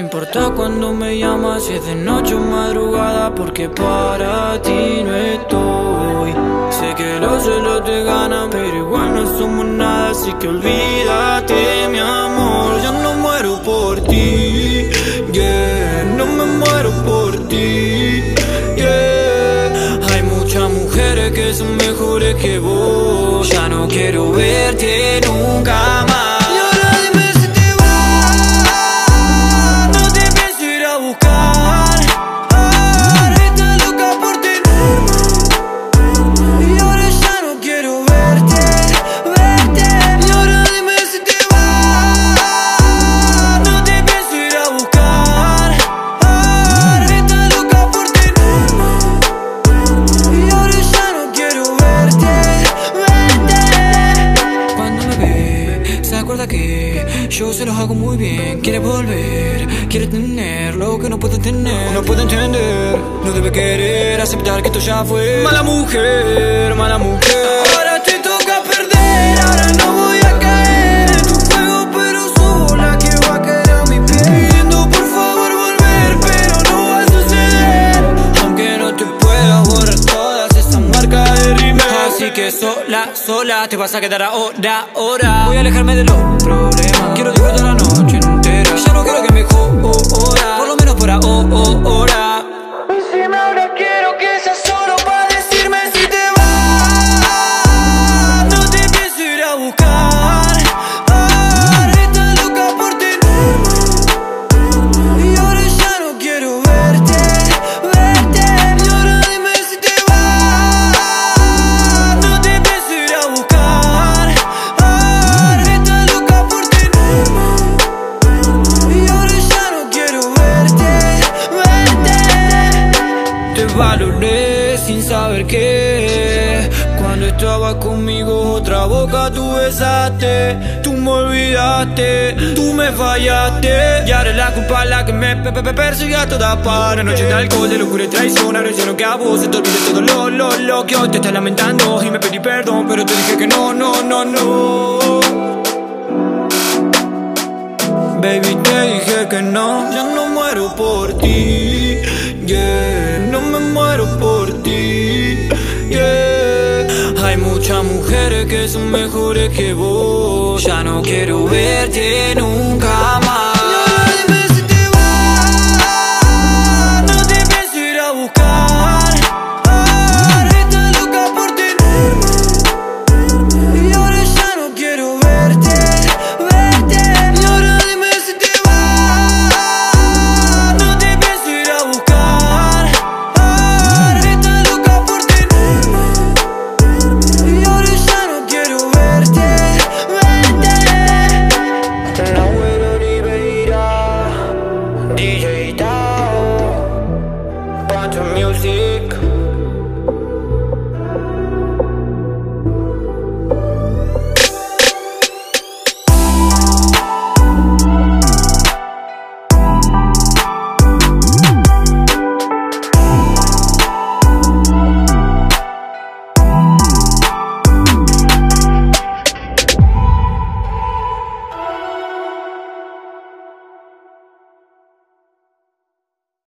importa cuando me llamas, si es de noche o madrugada, porque para ti no estoy. Sé que los celos te ganan, pero igual no somos nada, así que olvídate, mi amor. Yo no muero por ti, yeah, no me muero por ti, yeah. Hay muchas mujeres que son mejores que vos, ya no quiero verte nunca más. Yo se los hago muy bien. Quiere volver, quiere tener lo que no puede tener. No puede entender, no debe querer aceptar que esto ya fue. Mala mujer, mala mujer. Que sola, sola te vas a quedar ahora, ahora. Voy a alejarme de los problemas. Quiero disfrutar la noche saber que Cuando estaba conmigo otra boca tú besaste. Tú me olvidaste, tú me fallaste. Y ahora la culpa la que me pe- pe- pe- persigue a toda parte. Noche de alcohol, de locura y traición Ahora yo que a vos se te olvide todo lo, lo, lo Que hoy te estás lamentando. Y me pedí perdón Pero te dije que no, no, no, no. Baby, te dije que no, yo no muero por ti, no me muero por ti, yeah. Hay muchas mujeres que son mejores que vos, ya no quiero verte nunca más. music.